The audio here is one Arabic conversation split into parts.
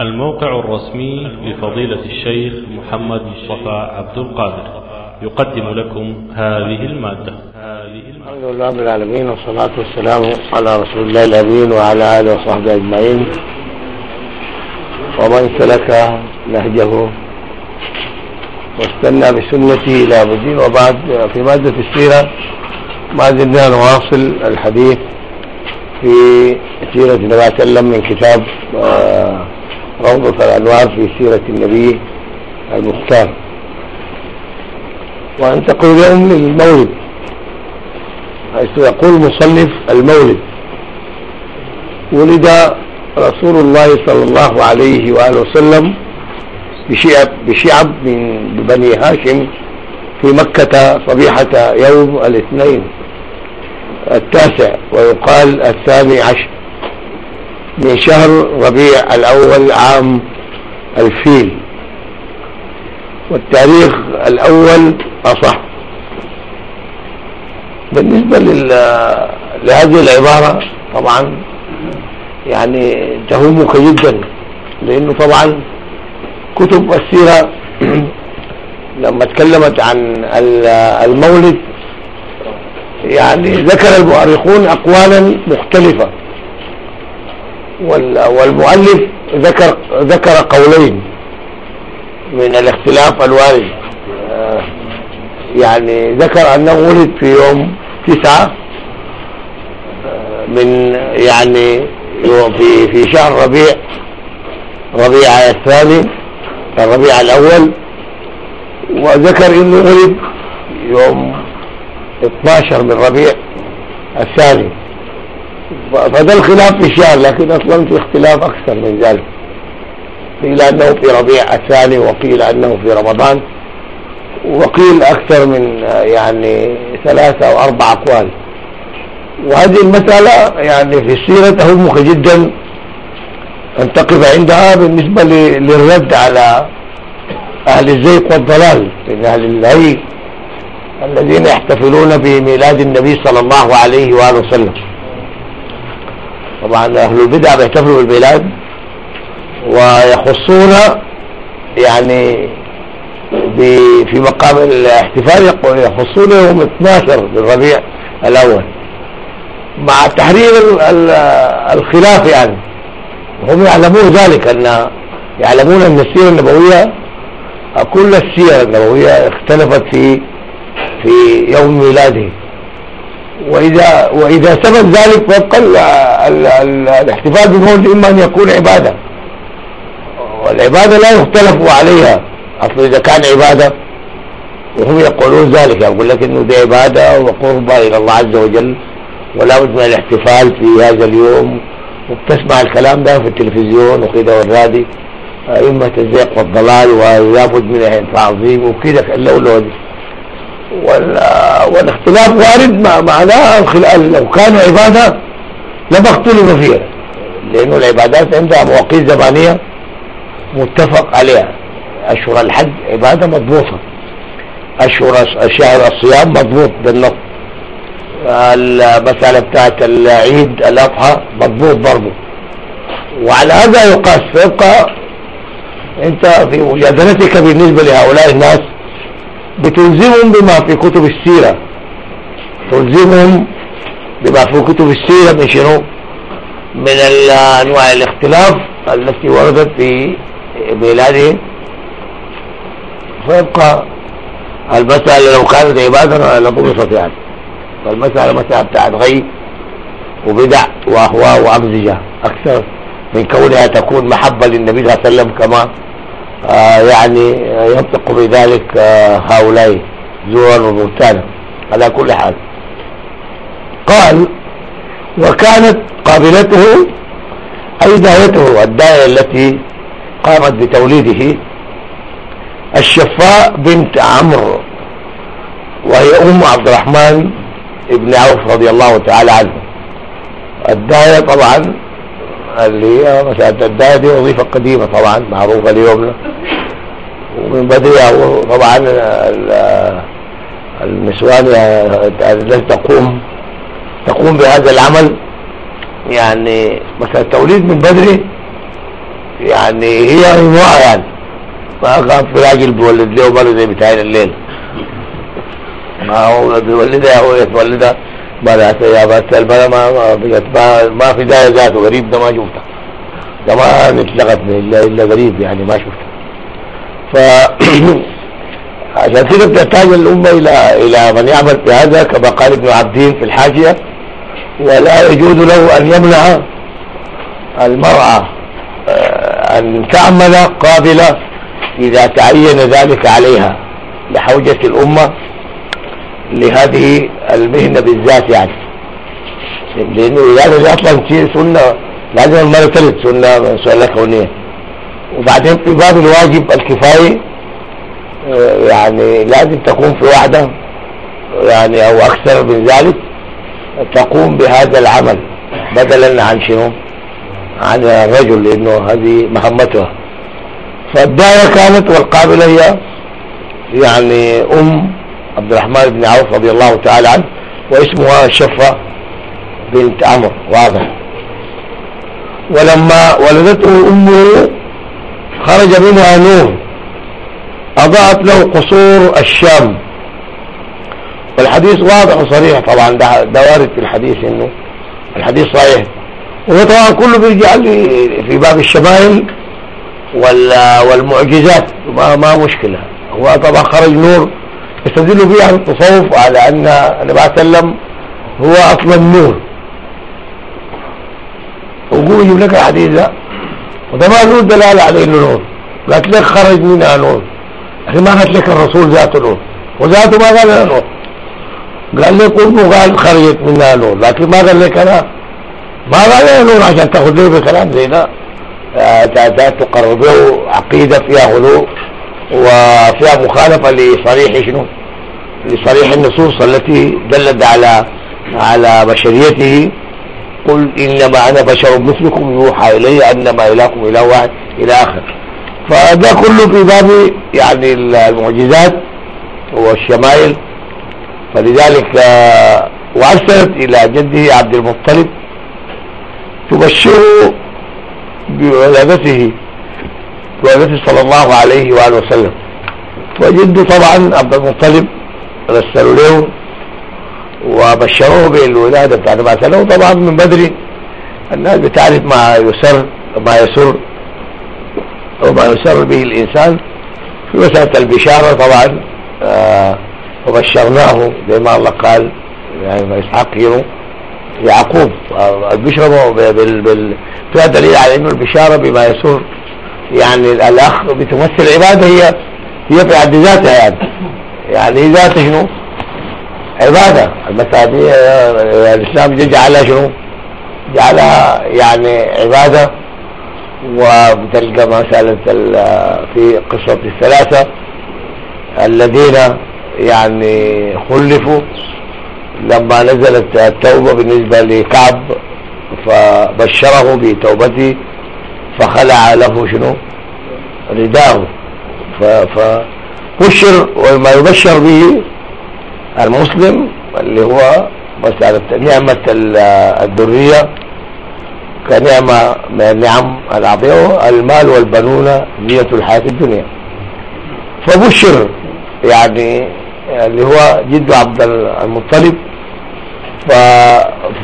الموقع الرسمي لفضيلة الشيخ محمد مصطفى عبد القادر. يقدم لكم هذه المادة. الحمد لله رب العالمين والصلاة والسلام على رسول الله الأمين وعلى آله وصحبه أجمعين. ومن سلك نهجه واستنى بسنته إلى الدين. وبعد في مادة السيرة ما زلنا نواصل الحديث في سيرة النبي صلى الله عليه وسلم من كتاب آه، روضة الأنوار في سيرة النبي المختار. وانتقل اليوم للمولد حيث يقول مصنف المولد. ولد رسول الله صلى الله عليه وآله وسلم بشعب, بشعب من بني هاشم في مكة صبيحة يوم الاثنين التاسع ويقال الثاني عشر. من شهر ربيع الأول عام الفيل. والتاريخ الأول أصح. بالنسبة لهذه العبارة طبعا يعني تهمك جدا لأنه طبعا كتب السيرة لما تكلمت عن المولد يعني ذكر المؤرخون أقوالا مختلفة. والمؤلف ذكر ذكر قولين من الاختلاف الوارد. آه، يعني ذكر أنه ولد في يوم تسعة آه، من يعني في في شهر ربيع ربيع الثاني الربيع الأول. وذكر إنه ولد يوم 12 من ربيع الثاني. فده الخلاف الشهر لكن أصلا في اختلاف أكثر من ذلك. قيل أنه في ربيع الثاني وقيل أنه في رمضان وقيل أكثر من يعني ثلاثة أو أربع أقوال. وهذه المسألة يعني في السيرة تهمك جدا. ان تقف عندها بالنسبة للرد على أهل الزيق والضلال من أهل الهي الذين يحتفلون بميلاد النبي صلى الله عليه وآله وسلم. طبعا أهل البدع بيحتفلوا بالميلاد ويخصون يعني في مقام الاحتفال يخصون يوم 12 من ربيع الأول. مع تحرير الخلاف يعني. هم يعلمون ذلك أن يعلمون أن السيرة النبوية كل السير النبوية اختلفت في في يوم ميلاده. وإذا وإذا ثبت ذلك فيبقى الاحتفال بالمولد إما أن يكون عبادة. والعبادة لا يختلف عليها. أصل إذا كان عبادة وهم يقولون ذلك. يقول لك إنه دي عبادة وقربة إلى الله عز وجل ولا بد من الاحتفال في هذا اليوم. وبتسمع الكلام ده في التلفزيون وكده والرادي أئمة الزيق والضلال ولا بد من التعظيم وكده اللولو دي والاختلاف وارد معناه لو كانوا عبادة لما اختلفوا فيها لأنه العبادات عندها مواقيت زمانية متفق عليها. أشهر الحج عبادة مضبوطة. أشهر شهر الصيام مضبوط بالنص. المسألة بتاعت العيد الأضحى مضبوط برضه وعلى هذا يقاس فيبقى أنت في مجادلتك بالنسبة لهؤلاء الناس. بتلزمهم بما في كتب السيرة. تلزمهم بما في كتب السيرة من شنو؟ من أنواع الاختلاف التي وردت في ميلاده فيبقى المسألة لو كانت عبادة لبغصت يعني فالمسألة مسألة بتاعت غي وبدع وأهواء وأمزجة. أكثر من كونها تكون محبة للنبي صلى الله عليه وسلم كما يعني ينطق بذلك آه هؤلاء زورا وبهتانا على كل حال. قال وكانت قابلته أي دايته الداية التي قامت بتوليده الشفاء بنت عمرو وهي أم عبد الرحمن ابن عوف رضي الله تعالى عنه. الداية طبعا اللي هي مسألة الداية دي وظيفة قديمة طبعا معروفة اليوم. ومن بدرها طبعا النسوان التي تقوم تقوم بهذا العمل. يعني مثلا التوليد من بدري يعني هي امرأة يعني. ما كان في راجل بيولد له مرة زي بتاعين الليل ما هو بيولدها هو يتولدها. بنات يا بنت البلا ما ما, ما في داعي ذاته غريب ده ما شفته ده ما نتلغت الا الا غريب يعني ما شفته ف عشان كده بتحتاج الامه إلى إلى من يعمل في هذا كما قال ابن عبدين في الحاشيه ولا يجوز له أن يمنع المرأة آه، أن تعمل قابلة إذا تعين ذلك عليها لحوجة الأمة. لهذه المهنة بالذات يعني. لأنه يعني أصلا في سنة لازم المرأة تلد سنة سنة كونية. وبعدين في باب الواجب الكفاية آه، يعني لازم تكون في واحدة يعني أو أكثر من ذلك تقوم بهذا العمل. بدلا عن شنو؟ عن الرجل لأنه هذه مهمتها. فالداية كانت والقابلة هي يعني أم عبد الرحمن بن عوف رضي الله تعالى عنه واسمها شفة بنت عمرو واضح. ولما ولدته أمه خرج منها نور أضاءت له قصور الشام. والحديث واضح وصريح طبعا ده, ده وارد في الحديث إنه الحديث صحيح. وهو طبعا كله بيرجع لي في باب الشمائل والمعجزات ما, ما مشكلة. هو طبعا خرج نور يستدل به على التصوف على أن النبي صلى الله عليه وسلم هو أصلا النور. وقول يجيب لك الحديث ده. وده ما له دلالة على إنه نور. لكن لك خرج منها نور. لكن ما قالت لك الرسول ذاته نور. وذاته ما قال لها نور. قال لك أمه قال خرجت منها نور. لكن ما قال لك أنا. ما قال لها نور عشان تأخذ له بكلام زي ده. آه، تقرب له عقيدة فيها هدوء وفيها مخالفة لصريح شنو؟ لصريح النصوص التي دلت على على بشريته. قل إنما أنا بشر مثلكم يوحى إلي أنما إلهكم إله واحد إلى آخر. فده كله في باب يعني المعجزات والشمائل. فلذلك آه، وأرسلت إلى جده عبد المطلب تبشره بولادته والنبي صلى الله عليه وآله وسلم. وجده طبعا عبد المطلب رسلوا له وبشروه بالولادة بتاعت بعث له طبعا من بدري الناس بتعرف ما يسر ما يسر وما يسر به الإنسان. في مسألة البشارة طبعا آه وبشرناه زي ما الله قال يعني إسحاق يعقوب. آه، البشرة بال بال فيها دليل على إنه البشارة بما يسر. يعني الأخ بتمثل عباده هي هي في حد ذاتها يعني يعني ذاتها شنو؟ عبادة المساجد الإسلام جعلها شنو؟ جعلها يعني عبادة وبتلقى مسألة في قصة الثلاثة الذين يعني خلفوا لما نزلت التوبة بالنسبة لكعب فبشره بتوبته فخلع له شنو؟ رداه فبشر وما يبشر به المسلم اللي هو مسألة نعمة الذرية كنعمة من النعم العظيمة المال والبنون زينة الحياة الدنيا. فبشر يعني اللي هو جد عبد المطلب.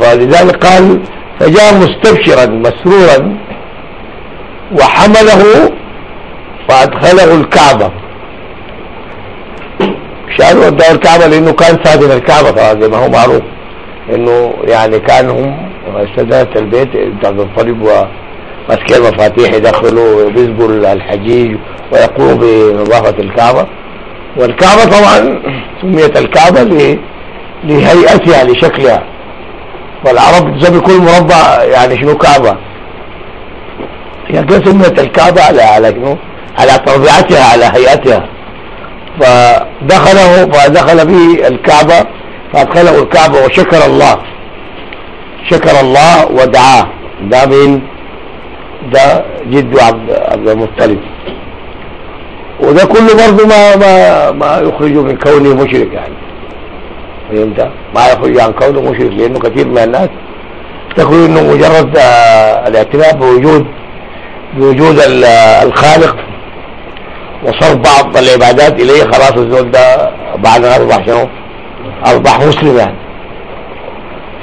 فلذلك قال فجاء مستبشرا مسرورا وحمله فأدخله الكعبة. شان وداه الكعبة لأنه كان سادن الكعبة طبعا زي ما هو معروف إنه يعني كان هم سادة البيت بتاع الطريق وماسكين المفاتيح يدخلوا ويسقوا الحجيج ويقوموا بنظافة الكعبة. والكعبة طبعا سميت الكعبة لهيئتها لشكلها. والعرب تسمي كل مربع يعني شنو كعبة. يعني سميت الكعبة على على على طبيعتها على هيئتها. فدخله فدخل به الكعبة فأدخله الكعبة وشكر الله. شكر الله ودعاه. ده من ده جد عبد, عبد المطلب. وده كله برضه ما ما ما يخرجه من كونه مشرك يعني. فهمت؟ ما يخرج عن كونه مشرك لأنه كثير من الناس تقول إنه مجرد آه، الاعتراف بوجود بوجود الخالق وصرف بعض العبادات إليه خلاص الزول ده بعد اصبح شنو؟ اصبح مسلم يعني.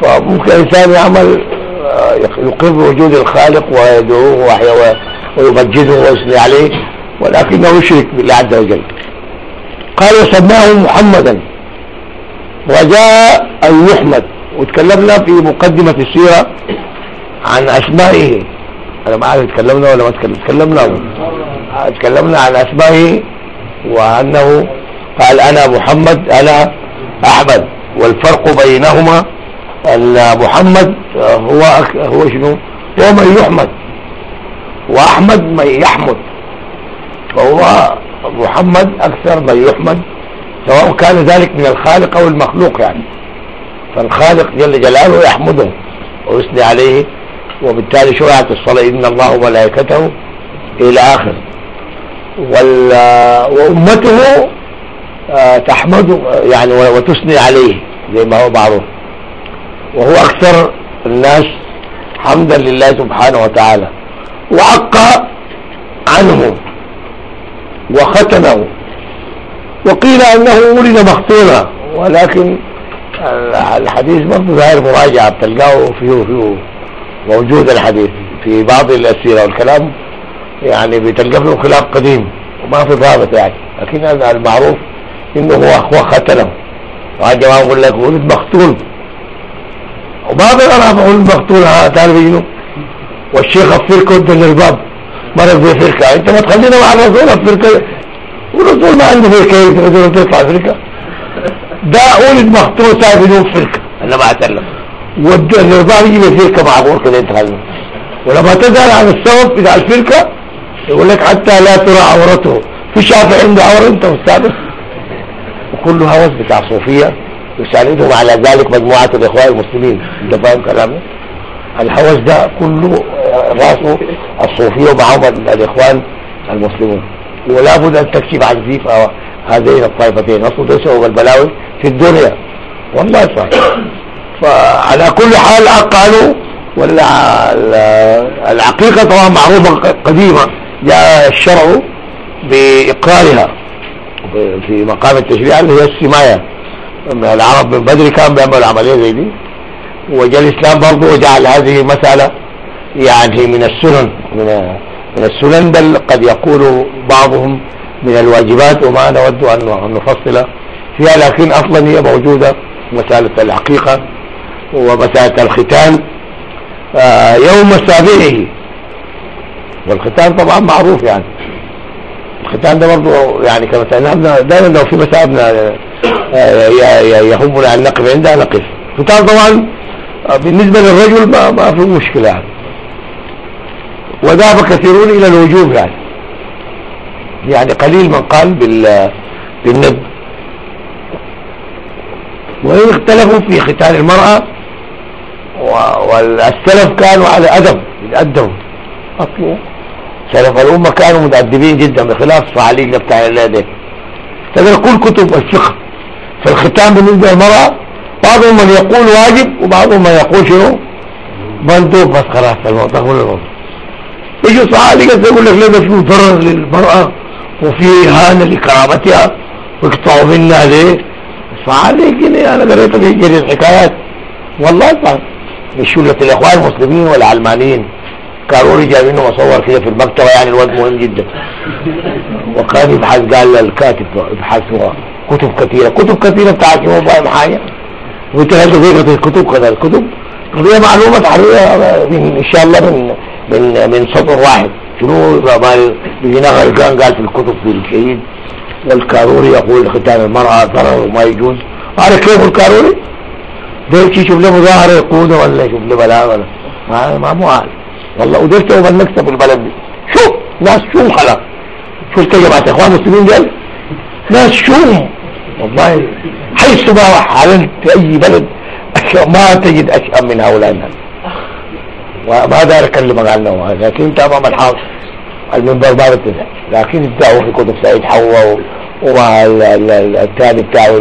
فممكن الانسان يعمل آه، يقر بوجود الخالق ويدعوه ويمجده ويثني عليه ولكنه يشرك بالله عز وجل. قال وسماه محمدا. وجاء أن يحمد. وتكلمنا في مقدمة السيرة عن أسمائه. أنا ما عارف تكلمنا ولا ما تكلمنا تكلمنا عن أسمائه وأنه قال أنا محمد أنا أحمد. والفرق بينهما محمد هو هو شنو؟ هو من يحمد وأحمد من يحمد. فهو محمد أكثر من يحمد سواء كان ذلك من الخالق أو المخلوق يعني. فالخالق جل جلاله يحمده ويثني عليه وبالتالي شرعت الصلاة؟ إن الله وملائكته إلى آخر. وأمته آه، تحمده يعني وتثني عليه زي ما هو معروف. وهو أكثر الناس حمدا لله سبحانه وتعالى. وعق عنه وختمه. وقيل أنه ولد مختونا ولكن الحديث برضه ظاهر مراجعة بتلقاه فيه فيه موجود الحديث في بعض الأسئلة والكلام يعني بتلقى له خلاف قديم وما في ضابط يعني لكن المعروف إنه هو هو ختنه. وهذا جماعة يقول لك ولد مقتول. وما بيعرف ولد مقتول تعرف شنو؟ والشيخ الفرقة قدام الباب مرق بفرقة أنت ما تخلينا مع الرسول الفرقة. والرسول ما عنده فرقة الرسول تطلع فرقة. ده ولد مقتول تعرف انه فرقة. أنا ما أتكلم. والنظام يجي بفرقة معقول كده خلينا ولما تسأل عن السبب بتاع الفرقة يقول لك حتى لا ترى عورته. في شافع عنده عورة أنت مستعبس وكل هوس بتاع صوفية يساندهم على ذلك مجموعة الإخوان المسلمين. أنت فاهم كلامي؟ الهوس ده كله رأسه الصوفية ومعهم الإخوان المسلمون. ولا بد أن تكشف عن زيف هذين الطائفتين. أصلا ده البلاوي في الدنيا. والله صح فعلى كل حال قالوا ولا العقيقة طبعا معروفة قديمة جاء الشرع بإقرارها في مقام التشريع اللي هي السماية. العرب من بدري كان بيعملوا عملية زي دي. وجاء الإسلام برضه وجعل هذه مسألة يعني من السنن من من السنن بل قد يقول بعضهم من الواجبات وما نود أن نفصل فيها لكن أصلا هي موجودة مسألة العقيقة. ومسألة الختان آه، يوم سابعه. والختان طبعا معروف يعني. الختان ده برضه يعني كما سألنا دائما لو في مسائل آه، يهمنا أن نقف عندها نقف. الختان طبعا آه، بالنسبة للرجل ما, ما في مشكلة يعني. وذهب كثيرون إلى الوجوب يعني. يعني قليل من قال بالند وإن اختلفوا في ختان المرأة والسلف كانوا على أدب يتأدبوا. أصله سلف الأمة كانوا متأدبين جدا بخلاف الصعاليق بتاع الله ده تقدر كل كتب الفقه. في الختام بالنسبة للمرأة بعضهم من يقول واجب وبعضهم من يقول شنو؟ مندوب بس خلاص الموضوع كل الموضوع يجوا صعاليق يقول لك لازم في ضرر للمرأة وفي إهانة لكرامتها ويقطعوا منها ليه؟ صعاليق أنا قريت في جري الحكايات. والله صح شلة الإخوان المسلمين والعلمانيين. كانوا جايبينه مصور كده في المكتبة يعني الوقت مهم جدا. وكان يبحث قال للكاتب يبحث كتب كثيرة. كتب كثيرة بتاعت شنو؟ فاهم حاجة. وانت هل في الكتب كذا الكتب. قضية معلومة تحريرها من إن شاء الله من من من سطر واحد. شنو؟ بيجينا غرقان قال في الكتب في الشهيد والكاروري يقول ختان المرأة ضرر وما يجوز. عارف كيف الكاروري ده يشوف له مظاهرة يقوده ولا يشوف له بلاء ولا ما ما مو عارف. والله ودرت يوم المكتب البلد شوف ناس شوم خلاص. شفت يا جماعة إخوان المسلمين دول ناس شوم والله حيث ما في أي بلد. ما تجد اشأم من هؤلاء الناس. وما دار اكلمك عنه لكن أنت أمام الحاضر. المنبر ما بتدعي لكن الدعوة في كتب سعيد حوا ومع الثاني بتاعه هو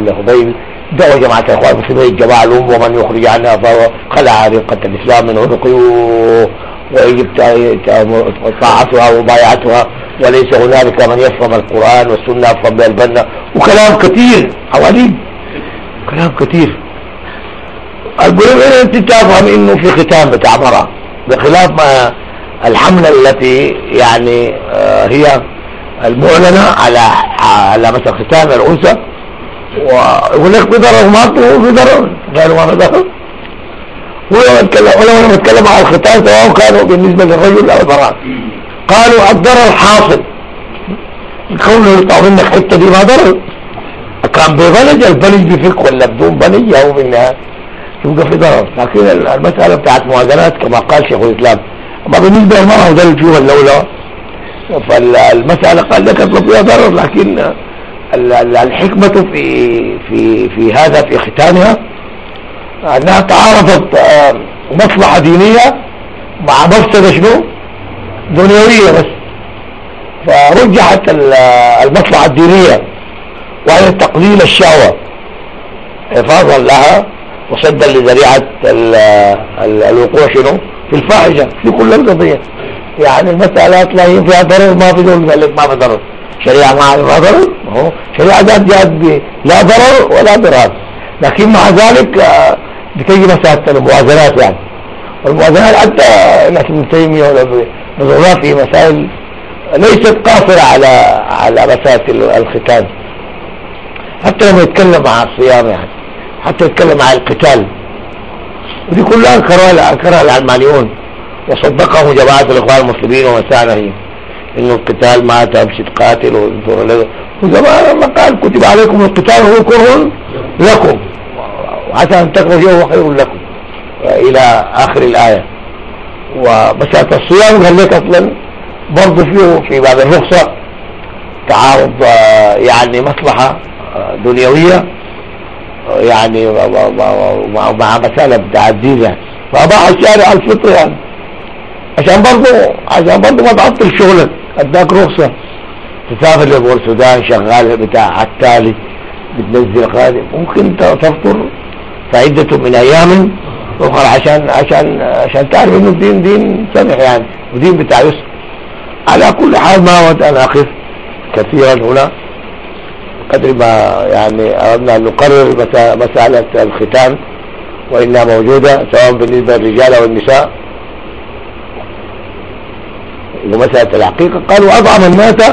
دعوا جماعة الإخوان المسلمين الجماعة الأم ومن يخرج عنها فهو خلع رقة الإسلام من عنقه ويجب طاعتها ومبايعتها وليس هنالك من يفهم القرآن والسنة يفهم بها البنا. وكلام كثير حوالين. كلام كثير. المهم أنت تفهم إنه في ختام بتاع مرة بخلاف ما الحملة التي يعني آه، هي المعلنة على على مثلا ختام الأنثى. ويقول لك بضرر ما في ضرر قالوا ما في ضرر ولو نتكلم ولو نتكلم عن الختان سواء كانوا بالنسبة للرجل أو المرأة قالوا الضرر حاصل كونه يقطعوا منك حتة دي ما ضرر. كان ببلج البلج بفك ولا بدون بلج أو منها يبقى في ضرر. لكن المسألة بتاعت موازنات كما قال شيخ الإسلام. أما بالنسبة للمرأة وده اللي فيه اللولة فالمسألة قال لك فيها ضرر لكن الحكمة في في في هذا في ختانها أنها تعارضت آه، مصلحة دينية مع مفسدة شنو؟ دنيوية بس. فرجحت المصلحة الدينية وهي تقليل الشهوة حفاظا لها وسدا لذريعة الوقوع شنو؟ في الفاحشة في كل القضية. يعني المسألة تلاقي فيها ضرر ما في لك ما في ضرر. شريعة فيها ضرر شريعة جات جات لا ضرر ولا ضرار. لكن مع ذلك آه، بتيجي مسألة الموازنات يعني. والموازنات حتى ناس ابن تيمية ولا في مسائل ليست قاصرة على على مسائل الختان حتى لما يتكلم عن الصيام يعني حتى يتكلم عن القتال. ودي كلها انكرها انكرها العلمانيون وصدقه جماعة الإخوان المسلمين ومسانا إنه القتال ما تمشي تقاتل وزمان الله قال كتب عليكم القتال هو كره لكم. وعسى أن تكرهوا هو خير لكم. إلى آخر الآية. ومسألة الصيام قال لك أصلا برضه فيه في بعض الرخصة. تعارض يعني مصلحة دنيوية. يعني مع مسألة بتاع الدين. يعني الشارع الفطر يعني. عشان برضه عشان برضه ما تعطل شغلك. أداك رخصة. تسافر لبور السودان شغال بتاع التالي بتنزل خادم. ممكن تفطر فعدة من أيام أخرى عشان عشان عشان تعرف إنه الدين دين سمح يعني. ودين بتاع يسر. على كل حال ما أود أن أقف كثيرا هنا. قدر ما يعني أردنا أن نقرر مسألة الختان وإنها موجودة سواء بالنسبة للرجال أو النساء. ومسألة العقيقة قالوا اطعم الناس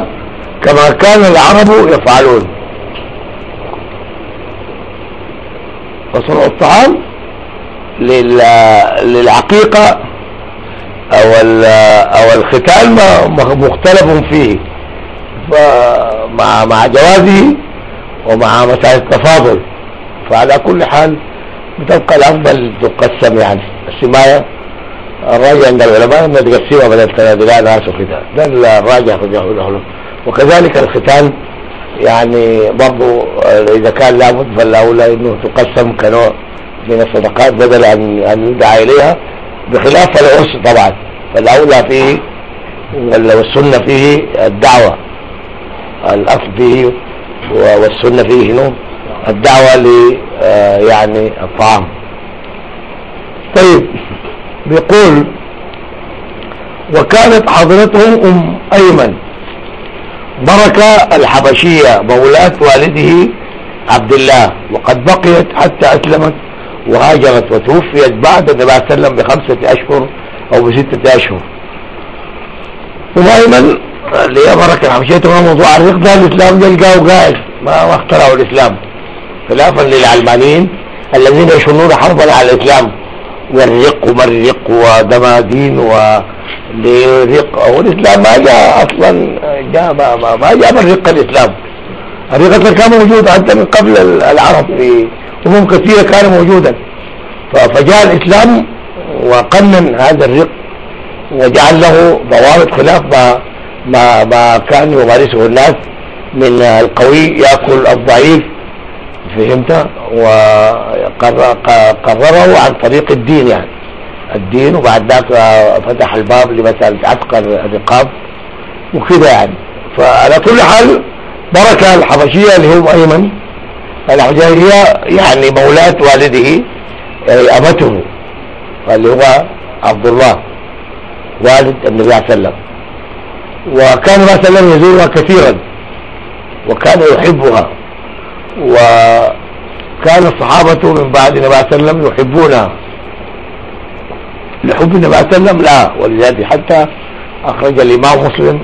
كما كان العرب يفعلون. وصنع الطعام للعقيقة أو أو الختان مختلف فيه. مع مع جوازه ومع مسائل التفاضل. فعلى كل حال بتبقى الأفضل تقسم يعني السماية الراجع عند العلماء انها تقسمها بدل تنازلات ناس وكذا ده الراجع له وكذلك الختان يعني برضو إذا كان لابد فالأولى إنه تقسم كنوع من الصدقات بدل ان أن يدعى إليها بخلاف العرس طبعا. فالأولى فيه والسنة فيه الدعوة. الأصل فيه والسنة فيه نوم الدعوة ل آه، يعني الطعام. طيب. بيقول وكانت حضرتهم أم أيمن بركة الحبشية مولاة والده عبد الله وقد بقيت حتى أسلمت وهاجرت وتوفيت بعد النبي صلى الله عليه وسلم بخمسة أشهر أو بستة أشهر. ودائما اللي هي بركة الحبشية موضوع الرق ده الإسلام جلقاه قائد ما اخترعوا الإسلام. خلافا للعلمانيين الذين يشنون حربا على الإسلام. والرق وما الرق ودمادين ولرق والاسلام ما جاء أصلا جاء ما, ما, ما جاء من رق الإسلام. الرق كان موجود حتى من قبل العرب في أمم كثيرة كان موجودا. فجاء الإسلام وقنن هذا الرق وجعل له ضوابط خلاف ما ما, ما كان يمارسه الناس من القوي يأكل الضعيف فهمت؟ وقرره عن طريق الدين يعني. الدين وبعد ذاك فتح الباب لمسألة عتق الرقاب وكذا يعني. فعلى كل حال بركة الحبشية اللي هم أيمن الحجاجية يعني مولاة والده يعني أمته اللي هو عبد الله والد النبي عليه وسلم. وكان النبي عليه وسلم يزورها كثيرا وكان يحبها. وكان الصحابة من بعد النبي صلى الله عليه وسلم يحبونها لحب النبي صلى الله عليه وسلم لا ولذلك حتى أخرج الإمام مسلم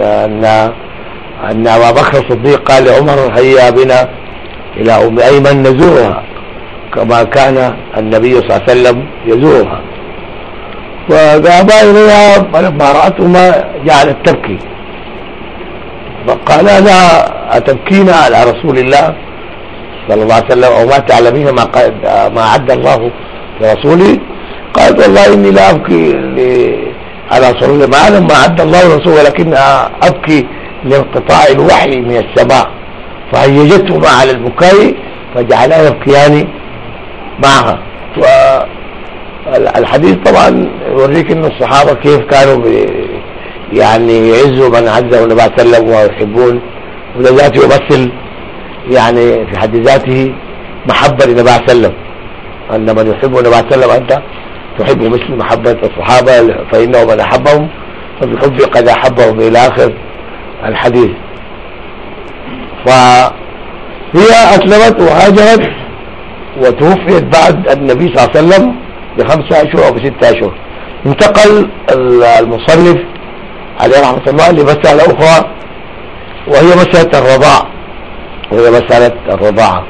أن أن أبا بكر الصديق قال لعمر هيا بنا إلى أم أيمن نزورها. كما كان النبي صلى الله عليه وسلم يزورها. فذهبا إليها فلما رأتهما جعلت تبكي. فقال لا أتبكين على رسول الله صلى الله عليه وسلم أو ما تعلمين ما, ما أعد الله لرسوله. قالت والله إني لا أبكي على رسول ما أعلم ما أعد الله لرسوله ولكن أبكي لانقطاع الوحي من السماء. فهيجتهما على البكاء فجعلا يبكيان معها. والحديث طبعا يوريك ان الصحابة كيف كانوا يعني يعزوا من عزه النبي صلى الله عليه وسلم ويحبون. ذاته يمثل يعني في حد ذاته محبة للنبي عليه وسلم. أن من يحب النبي عليه وسلم أنت تحب مثل محبة الصحابة فإنه من أحبهم فبحبه قد أحبهم إلى آخر الحديث. فهي أسلمت وهاجرت وتوفيت بعد النبي صلى الله عليه وسلم بخمسة اشهر أو بستة اشهر انتقل المصنف عليه رحمة الله لمسألة أخرى وهي مسألة الرضاع. وهي مسألة الرضاعة.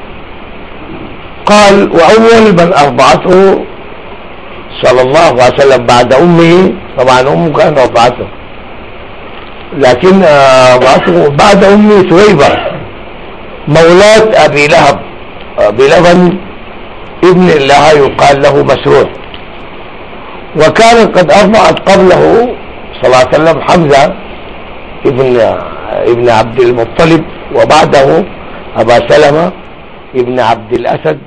قال وأول من أرضعته صلى الله عليه وسلم بعد أمه طبعا أمه كانت أرضعته لكن آه، بعد أمه ثويبة مولاة أبي لهب. أبي لبن ابن لها يقال له مسروح وكانت قد أرضعت قبله صلى الله عليه وسلم حمزة ابن ابن عبد المطلب وبعده أبا سلمة ابن عبد الأسد